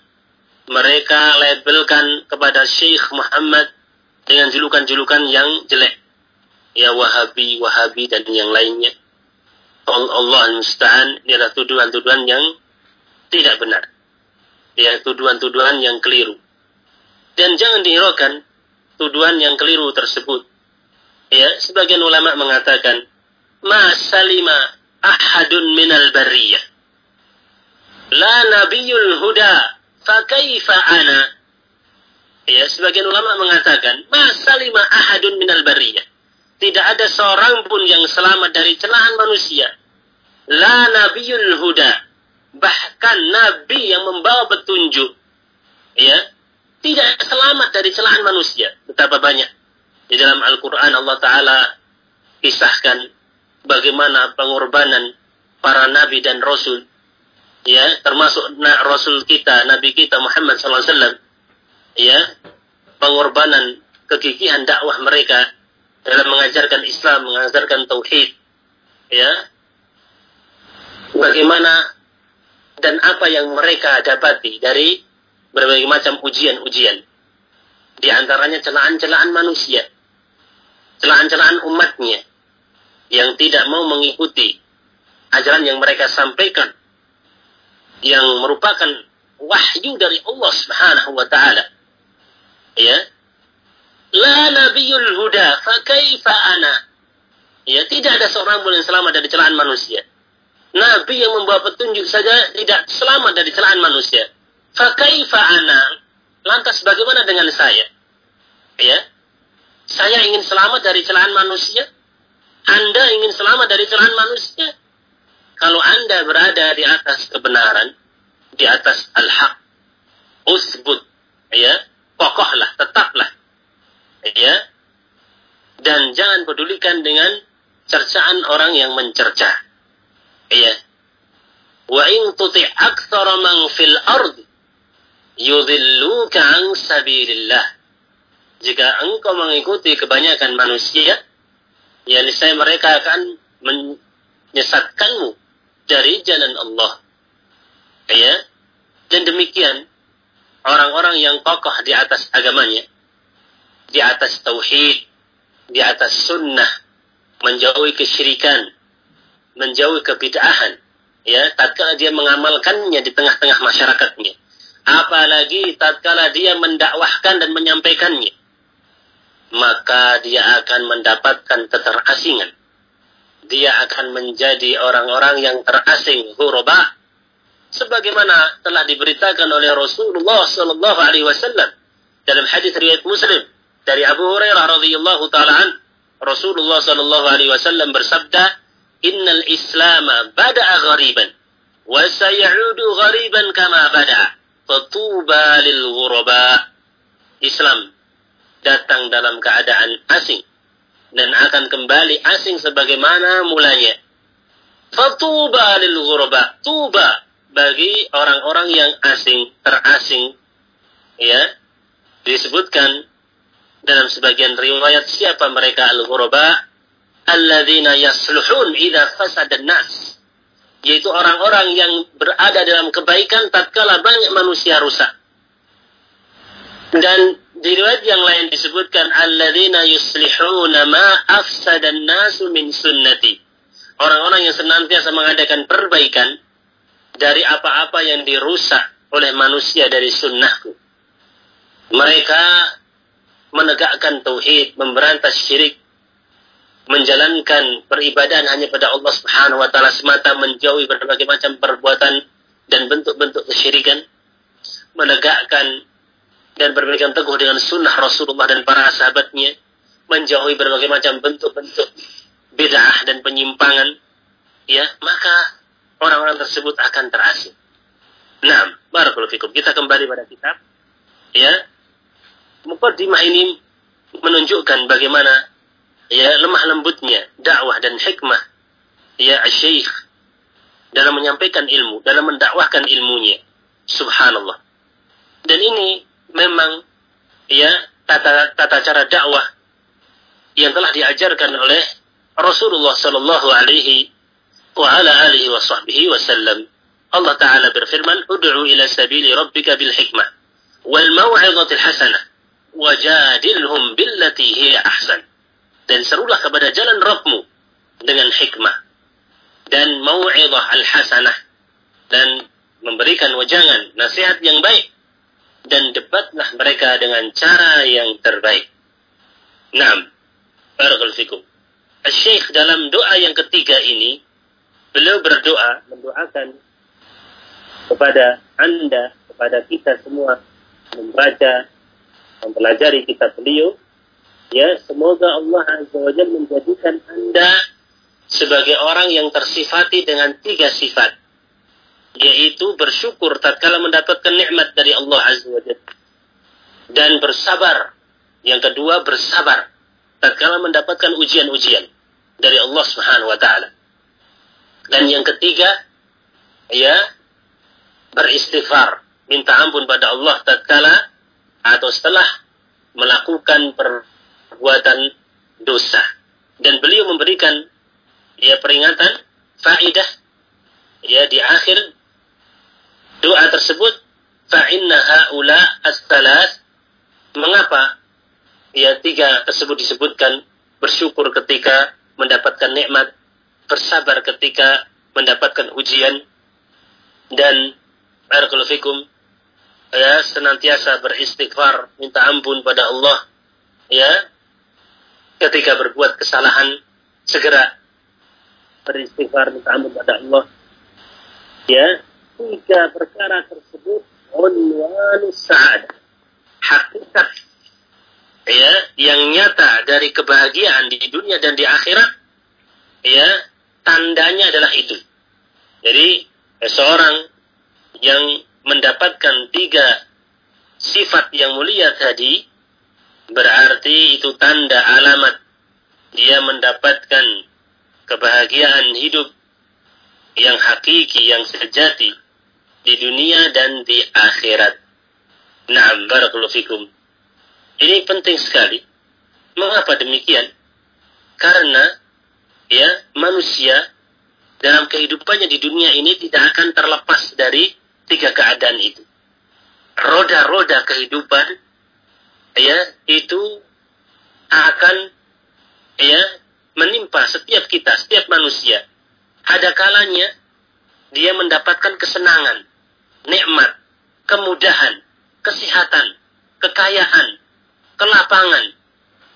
mereka labelkan kepada Syekh Muhammad dengan julukan-julukan yang jelek ya Wahabi, Wahabi dan yang lainnya Allah al-Musta'an ini adalah tuduhan-tuduhan yang tidak benar. Ya, tuduhan-tuduhan yang keliru. Dan jangan dihiraukan tuduhan yang keliru tersebut. Ya, sebagian ulama mengatakan, "Ma salima ahadun minal bariyah. La nabiyul huda, fa kaifa ana?" Ya, sebagian ulama mengatakan, "Ma salima ahadun minal bariyah." Tidak ada seorang pun yang selamat dari celahan manusia. La nabiyul huda. Bahkan nabi yang membawa petunjuk. Ya. Tidak selamat dari celahan manusia. Betapa banyak. Di dalam Al-Qur'an Allah taala kisahkan bagaimana pengorbanan para nabi dan rasul. Ya. Termasuk rasul kita nabi kita Muhammad SAW ya. Pengorbanan kegigihan dakwah mereka dalam mengajarkan Islam mengajarkan tauhid ya bagaimana dan apa yang mereka dapati dari berbagai macam ujian-ujian. Di antaranya celaan-celaan manusia, celaan-celaan umatnya yang tidak mau mengikuti ajaran yang mereka sampaikan yang merupakan wahyu dari Allah Subhanahu wa taala. Ya. La nabiyul huda fa kaifa ana? Ya, tidak ada seorang pun yang selamat dari celaan manusia. Nabi yang membawa petunjuk saja tidak selamat dari celaan manusia. Fakaifa ana? Lantas bagaimana dengan saya? Ya. Saya ingin selamat dari celaan manusia. Anda ingin selamat dari celaan manusia. Kalau Anda berada di atas kebenaran, di atas al-haq, usbut, ya, kokohlah, tetaplah, ya, dan jangan pedulikan dengan cercaan orang yang mencerca, ya. Wa in tuti aktsara man fil ard yudhilluka an sabilillah. Jika engkau mengikuti kebanyakan manusia, ya niscaya mereka akan menyesatkanmu dari jalan Allah. Ya. Dan demikian orang-orang yang kokoh di atas agamanya, di atas tauhid, di atas sunnah, menjauhi kesyirikan, menjauhi kebid'ahan, ya, tatkala dia mengamalkannya di tengah-tengah masyarakatnya. Apalagi tatkala dia mendakwahkan dan menyampaikannya, maka dia akan mendapatkan keterasingan. Dia akan menjadi orang-orang yang terasing hurba sebagaimana telah diberitakan oleh Rasulullah sallallahu alaihi wasallam dalam hadis riwayat Muslim dari Abu Hurairah radhiyallahu taala an Rasulullah sallallahu alaihi wasallam bersabda innal islam bada'a ghariban wa sayaudu ghariban kama bada'a fatuba lil ghuraba Islam datang dalam keadaan asing dan akan kembali asing sebagaimana mulanya. Fatuba lil ghuraba. Tuba bagi orang-orang yang asing, terasing. Ya. Disebutkan dalam sebagian riwayat siapa mereka al-ghuraba? Alladzina yasluhun idza fasada nas. Yaitu orang-orang yang berada dalam kebaikan tatkala banyak manusia rusak. Dan di riwayat yang lain disebutkan alladzina yuslihuna ma afsadan nasu min sunnati. Orang-orang yang senantiasa mengadakan perbaikan dari apa-apa yang dirusak oleh manusia dari sunnahku. Mereka menegakkan tauhid, memberantas syirik, menjalankan peribadahan hanya pada Allah Subhanahu wa taala semata, menjauhi berbagai macam perbuatan dan bentuk-bentuk kesyirikan, menegakkan dan berpegang teguh dengan sunnah Rasulullah dan para sahabatnya, menjauhi berbagai macam bentuk-bentuk bid'ah dan penyimpangan, ya, maka orang-orang tersebut akan terasing. Nah, barakallahu fikum. Kita kembali pada kitab. Ya. Mukaddimah ini menunjukkan bagaimana ya lemah lembutnya dakwah dan hikmah ya syekh dalam menyampaikan ilmu, dalam mendakwahkan ilmunya. Subhanallah. Dan ini memang ya tata tata cara dakwah yang telah diajarkan oleh Rasulullah sallallahu alaihi wa ala alihi wa sahbihi wasallam. Allah taala berfirman, "Ud'u ila sabili rabbika bil hikmah wal hasanah wajadilhum billati hiya ahsan." Dan serulah kepada jalan Rabbmu dengan hikmah dan mau'izah al-hasanah dan memberikan wajangan nasihat yang baik dan debatlah mereka dengan cara yang terbaik. Naam. Barakallahu fikum. Syekh dalam doa yang ketiga ini beliau berdoa mendoakan kepada Anda, kepada kita semua membaca, mempelajari kitab beliau ya semoga Allah Azza wa menjadikan Anda sebagai orang yang tersifati dengan tiga sifat yaitu bersyukur tatkala mendapatkan nikmat dari Allah Azza wa dan bersabar. Yang kedua bersabar tatkala mendapatkan ujian-ujian dari Allah Subhanahu wa taala. Dan yang ketiga ya beristighfar, minta ampun pada Allah tatkala atau setelah melakukan perbuatan dosa. Dan beliau memberikan ya peringatan faidah ya di akhir doa tersebut fa'inna haula as-salas mengapa ya tiga tersebut disebutkan bersyukur ketika mendapatkan nikmat bersabar ketika mendapatkan ujian dan barakallahu ya senantiasa beristighfar minta ampun pada Allah. Ya ketika berbuat kesalahan segera beristighfar minta ampun pada Allah. Ya tiga perkara tersebut unwanus sa'adah. Hakikat ya yang nyata dari kebahagiaan di dunia dan di akhirat ya tandanya adalah itu. Jadi seorang yang mendapatkan tiga sifat yang mulia tadi berarti itu tanda alamat dia mendapatkan kebahagiaan hidup yang hakiki, yang sejati di dunia dan di akhirat. Naam, barakallahu fikum. Ini penting sekali. Mengapa demikian? Karena ya manusia dalam kehidupannya di dunia ini tidak akan terlepas dari tiga keadaan itu. Roda-roda kehidupan ya itu akan ya menimpa setiap kita, setiap manusia. Ada kalanya dia mendapatkan kesenangan, nikmat, kemudahan, kesehatan, kekayaan, kelapangan,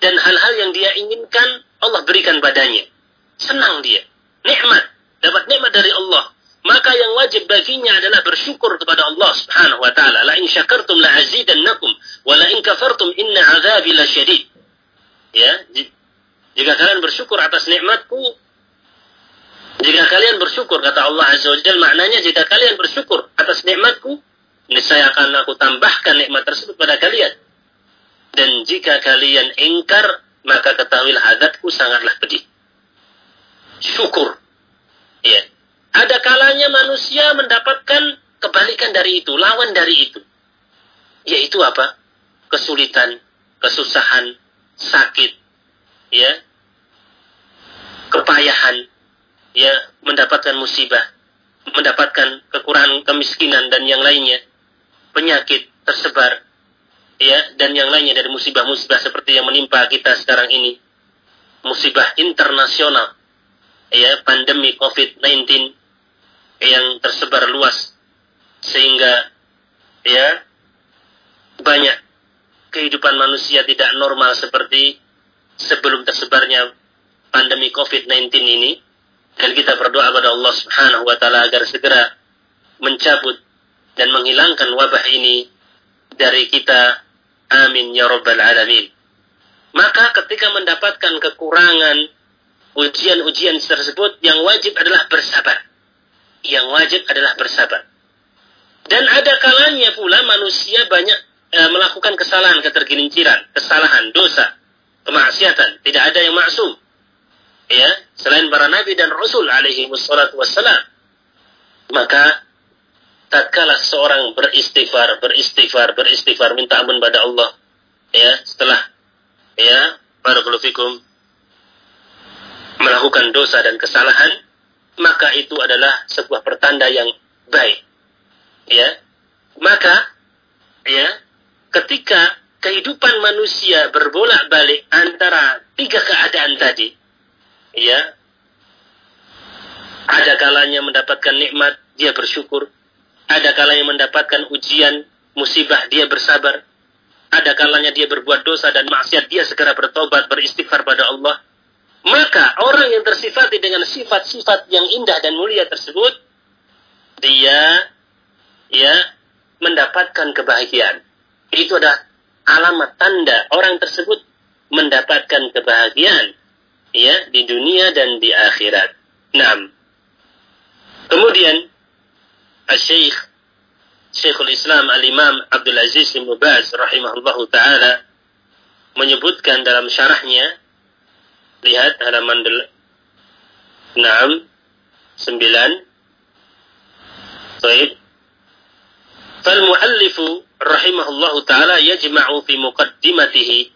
dan hal-hal yang dia inginkan Allah berikan padanya. Senang dia, nikmat, dapat nikmat dari Allah. Maka yang wajib baginya adalah bersyukur kepada Allah Subhanahu wa taala. La in syakartum la azidannakum wa la in kafartum inna azabi lasyadid. Ya, jika kalian bersyukur atas nikmatku, jika kalian bersyukur kata Allah Azza wa Jalla maknanya jika kalian bersyukur atas nikmatku, niscaya akan aku tambahkan nikmat tersebut pada kalian. Dan jika kalian ingkar, maka ketahuilah adabku sangatlah pedih. Syukur. Ya. Kalanya manusia mendapatkan kebalikan dari itu, lawan dari itu. Yaitu apa? Kesulitan, kesusahan, sakit, ya kepayahan ya mendapatkan musibah mendapatkan kekurangan kemiskinan dan yang lainnya penyakit tersebar ya dan yang lainnya dari musibah-musibah seperti yang menimpa kita sekarang ini musibah internasional ya pandemi COVID-19 yang tersebar luas. Sehingga ya banyak kehidupan manusia tidak normal seperti sebelum tersebarnya pandemi COVID-19 ini. Dan kita berdoa kepada Allah Subhanahu wa taala agar segera mencabut dan menghilangkan wabah ini dari kita. Amin ya rabbal alamin. Maka ketika mendapatkan kekurangan ujian-ujian tersebut yang wajib adalah bersabar yang wajib adalah bersabar dan ada kalanya pula manusia banyak e, melakukan kesalahan ketergelinciran kesalahan dosa kemaksiatan. Tidak ada yang maksum. Ya, selain para nabi dan rasul alaihi wassalatu wassalam. Maka tatkala seorang beristighfar, beristighfar, beristighfar minta ampun pada Allah, ya, setelah ya, barakallahu fikum melakukan dosa dan kesalahan, maka itu adalah sebuah pertanda yang baik. Ya. Maka ya, ketika kehidupan manusia berbolak-balik antara tiga keadaan tadi, ya, ada kalanya mendapatkan nikmat, dia bersyukur. Ada kalanya mendapatkan ujian, musibah, dia bersabar. Ada kalanya dia berbuat dosa dan maksiat, dia segera bertobat, beristighfar pada Allah. Maka orang yang tersifati dengan sifat-sifat yang indah dan mulia tersebut, dia ya mendapatkan kebahagiaan. Itu adalah alamat tanda orang tersebut mendapatkan kebahagiaan ya di dunia dan di akhirat. Naam. Kemudian Syekh Syekhul Islam Al-Imam Abdul Aziz bin Baz rahimahullahu taala menyebutkan dalam syarahnya Lihat halaman 6, 9. Fal muallifu rahimahullahu taala yajma'u fi muqaddimatihi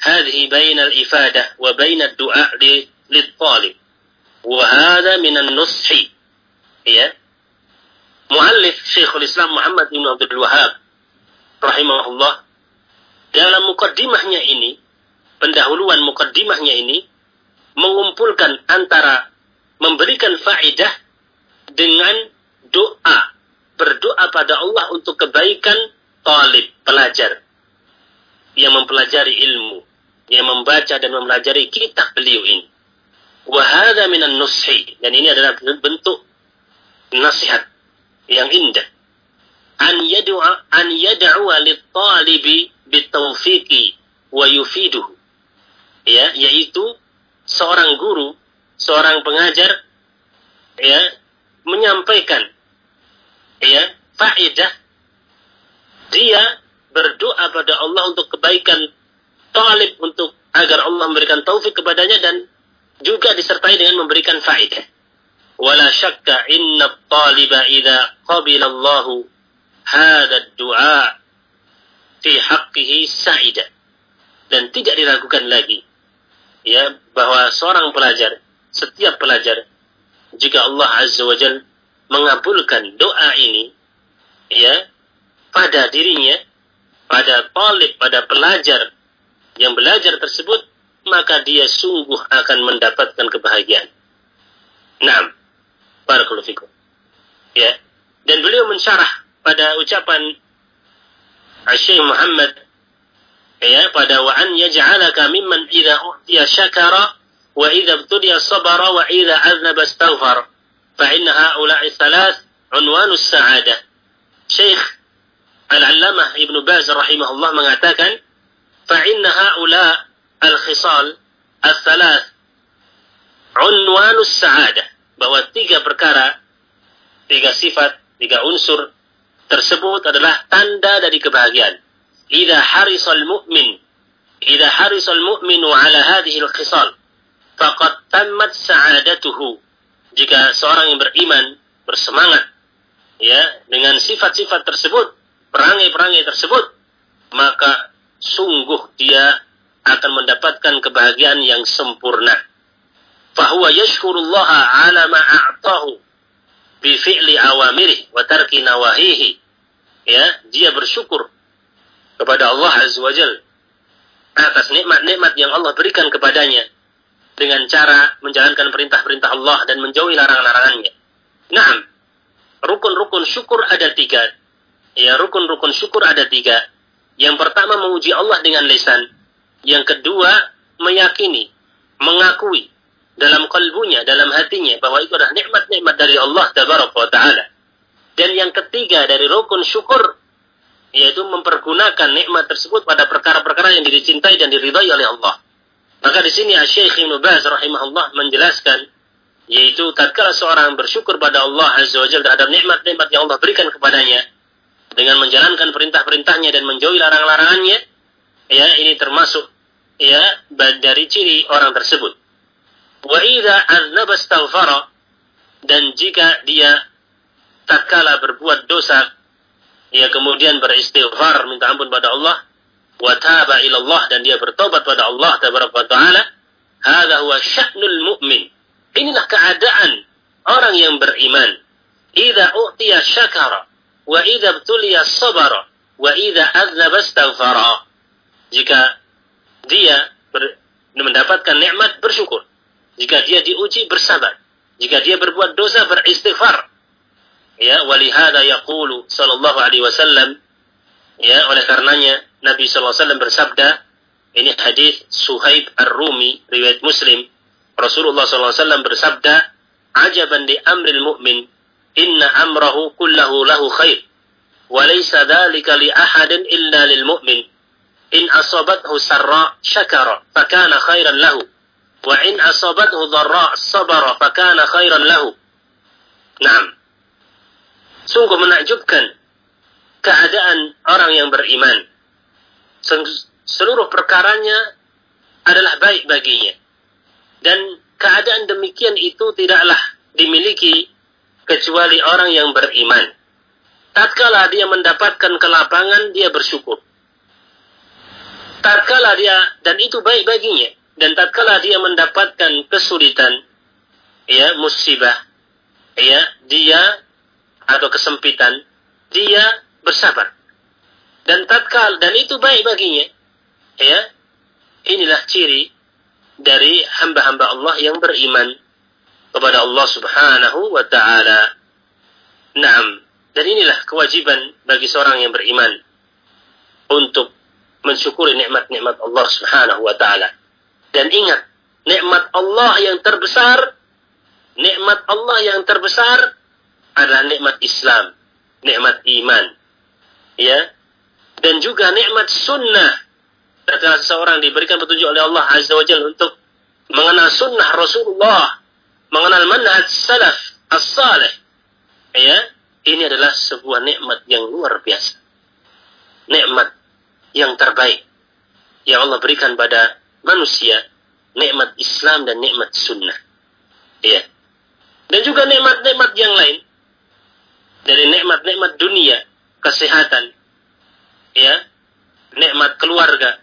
hadhihi baina al-ifadah wa baina ad-du'a lil-talib. Wa hadha min an-nushi. Ya. Muallif Syekhul Islam Muhammad bin Abdul rahimahullah dalam mukaddimahnya ini, pendahuluan mukaddimahnya ini, mengumpulkan antara memberikan faidah dengan doa berdoa pada Allah untuk kebaikan talib, pelajar yang mempelajari ilmu, yang membaca dan mempelajari kitab beliau ini. Wahada minan nushi dan ini adalah bentuk nasihat yang indah. An yad'a an yad'u lit-talibi bitawfiqi wa yufiduhu. Ya, yaitu seorang guru, seorang pengajar ya menyampaikan ya faedah dia berdoa pada Allah untuk kebaikan talib untuk agar Allah memberikan taufik kepadanya dan juga disertai dengan memberikan faedah. Wala syakka inna taliba idza qabila hadha ad-du'a fi haqqihi sa'ida. Dan tidak diragukan lagi ya bahwa seorang pelajar, setiap pelajar jika Allah Azza wa Jal mengabulkan doa ini ya pada dirinya, pada talib, pada pelajar yang belajar tersebut, maka dia sungguh akan mendapatkan kebahagiaan. Naam. Barakallahu fikum. Ya. Dan beliau mensyarah pada ucapan Syekh Muhammad ya pada wa an yaj'alaka mimman idza utiya syakara wa idza ibtuliya sabara wa idza aznaba astaghfar fa inna haula'i thalath unwanu sa'adah Syekh Al-Allamah Ibn Baz rahimahullah mengatakan fa inna haula al-khisal al-thalath unwanu sa'adah bahwa tiga perkara tiga sifat tiga unsur tersebut adalah tanda dari kebahagiaan إذا حرص المؤمن إذا حرص المؤمن على هذه الخصال فقد تمت سعادته jika seorang yang beriman bersemangat ya dengan sifat-sifat tersebut perangai-perangai tersebut maka sungguh dia akan mendapatkan kebahagiaan yang sempurna fahuwa yashkurullaha ala ma a'tahu bi fi'li awamirih wa tarki nawahihi ya dia bersyukur kepada Allah Azza wa Jal atas nikmat-nikmat yang Allah berikan kepadanya dengan cara menjalankan perintah-perintah Allah dan menjauhi larangan-larangannya. Nah, rukun-rukun syukur ada tiga. Ya, rukun-rukun syukur ada tiga. Yang pertama memuji Allah dengan lisan. Yang kedua meyakini, mengakui dalam kalbunya, dalam hatinya bahwa itu adalah nikmat-nikmat dari Allah Taala. Dan yang ketiga dari rukun syukur yaitu mempergunakan nikmat tersebut pada perkara-perkara yang dicintai dan diridhai oleh Allah. Maka di sini Syekh Ibnu Baz rahimahullah menjelaskan yaitu tatkala seorang bersyukur pada Allah Azza wa Jalla terhadap nikmat-nikmat yang Allah berikan kepadanya dengan menjalankan perintah-perintahnya dan menjauhi larang-larangannya ya ini termasuk ya dari ciri orang tersebut. Wa idza aznaba dan jika dia tatkala berbuat dosa ia kemudian beristighfar minta ampun pada Allah. Wa taba ila Allah dan dia bertobat pada Allah taala. Hadza huwa sya'nul mu'min. Inilah keadaan orang yang beriman. Idza utiya syakara wa idza btuliya sabara wa idza adzaba astaghfara jika dia ber, mendapatkan nikmat bersyukur. Jika dia diuji bersabar. Jika dia berbuat dosa beristighfar ya walihada yaqulu sallallahu alaihi wasallam ya oleh karenanya Nabi sallallahu alaihi wasallam bersabda ini hadis Suhaib Ar-Rumi riwayat Muslim Rasulullah sallallahu alaihi wasallam bersabda ajaban di amril mu'min inna amrahu kullahu lahu khair wa laysa dhalika li ahadin illa lil mu'min in asabathu sarra syakara fakana khairan lahu wa in asabathu dharra sabara fakana khairan lahu Naam Sungguh menakjubkan keadaan orang yang beriman. Seluruh perkaranya adalah baik baginya. Dan keadaan demikian itu tidaklah dimiliki kecuali orang yang beriman. Tatkala dia mendapatkan kelapangan, dia bersyukur. Tatkala dia, dan itu baik baginya. Dan tatkala dia mendapatkan kesulitan, ya, musibah, ya, dia atau kesempitan, dia bersabar. Dan tatkal dan itu baik baginya. Ya. Inilah ciri dari hamba-hamba Allah yang beriman kepada Allah Subhanahu wa taala. Naam. Dan inilah kewajiban bagi seorang yang beriman untuk mensyukuri nikmat-nikmat Allah Subhanahu wa taala. Dan ingat, nikmat Allah yang terbesar, nikmat Allah yang terbesar adalah nikmat Islam, nikmat iman. Ya. Dan juga nikmat sunnah Tatkala seseorang diberikan petunjuk oleh Allah Azza wa Jalla untuk mengenal sunnah Rasulullah, mengenal manhaj salaf as-salih, ya, ini adalah sebuah nikmat yang luar biasa. Nikmat yang terbaik yang Allah berikan pada manusia, nikmat Islam dan nikmat sunnah. Ya. Dan juga nikmat-nikmat yang lain. Dari nikmat-nikmat dunia, kesehatan, ya, nikmat keluarga,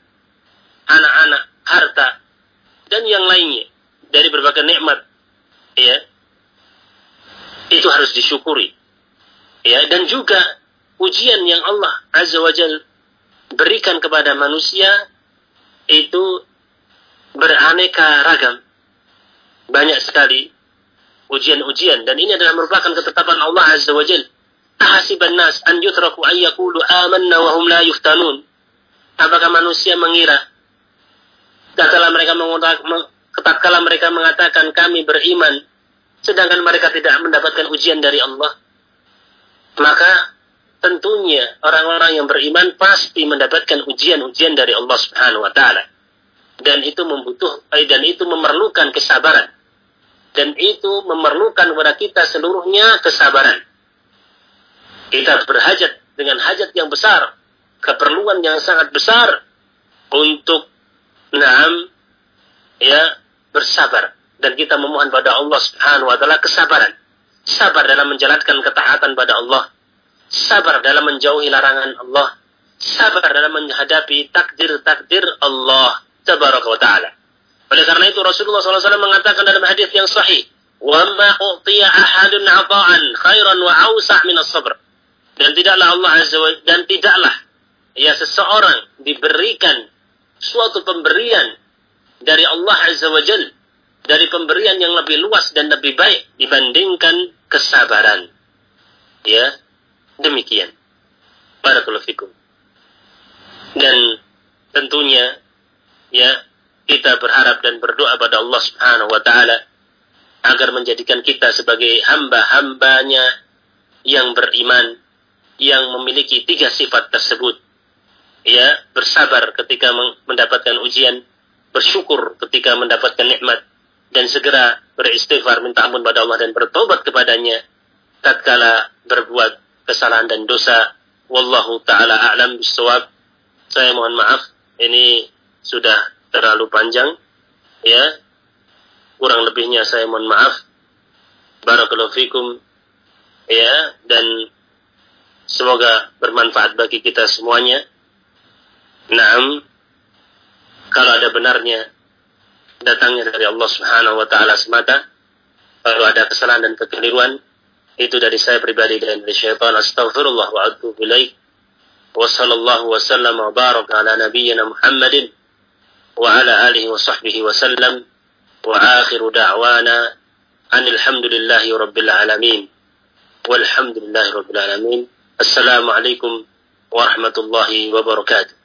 anak-anak, harta, dan yang lainnya dari berbagai nikmat, ya, itu harus disyukuri, ya, dan juga ujian yang Allah Azza wa Jal berikan kepada manusia itu beraneka ragam, banyak sekali ujian-ujian dan ini adalah merupakan ketetapan Allah Azza wa Jal. Ahasiban nas an yutraku an yaqulu amanna wa hum la yuftanun. Apakah manusia mengira tatkala mereka tatkala mereka mengatakan kami beriman sedangkan mereka tidak mendapatkan ujian dari Allah maka tentunya orang-orang yang beriman pasti mendapatkan ujian-ujian dari Allah Subhanahu wa taala dan itu membutuh eh, dan itu memerlukan kesabaran dan itu memerlukan kepada kita seluruhnya kesabaran kita berhajat dengan hajat yang besar keperluan yang sangat besar untuk Naam, ya bersabar dan kita memohon pada Allah Subhanahu wa taala kesabaran. Sabar dalam menjalankan ketaatan pada Allah. Sabar dalam menjauhi larangan Allah. Sabar dalam menghadapi takdir-takdir Allah Tabaraka wa taala. Oleh karena itu Rasulullah SAW mengatakan dalam hadis yang sahih, "Wa ma utiya ahadun 'ata'an khairan wa awsa' min as-sabr." Dan tidaklah Allah Azza wa dan tidaklah ya seseorang diberikan suatu pemberian dari Allah Azza wa Jal dari pemberian yang lebih luas dan lebih baik dibandingkan kesabaran. Ya, demikian. Barakallahu fikum. Dan tentunya ya kita berharap dan berdoa pada Allah Subhanahu wa taala agar menjadikan kita sebagai hamba-hambanya yang beriman yang memiliki tiga sifat tersebut ya bersabar ketika mendapatkan ujian, bersyukur ketika mendapatkan nikmat dan segera beristighfar minta ampun pada Allah dan bertobat kepadanya tatkala berbuat kesalahan dan dosa. Wallahu taala a'lam bisawab. Saya mohon maaf ini sudah terlalu panjang ya. Kurang lebihnya saya mohon maaf. Barakallahu fikum ya dan semoga bermanfaat bagi kita semuanya. Naam, kalau ada benarnya datangnya dari Allah Subhanahu wa taala semata, kalau ada kesalahan dan kekeliruan itu dari saya pribadi dan dari syaitan astagfirullah wa atubu ilaih wa sallallahu wa sallam wa baraka ala nabiyyina Muhammadin wa ala alihi wa sahbihi wa sallam wa akhiru da'wana anil hamdulillahi rabbil alamin walhamdulillahi rabbil alamin assalamu alaikum warahmatullahi wabarakatuh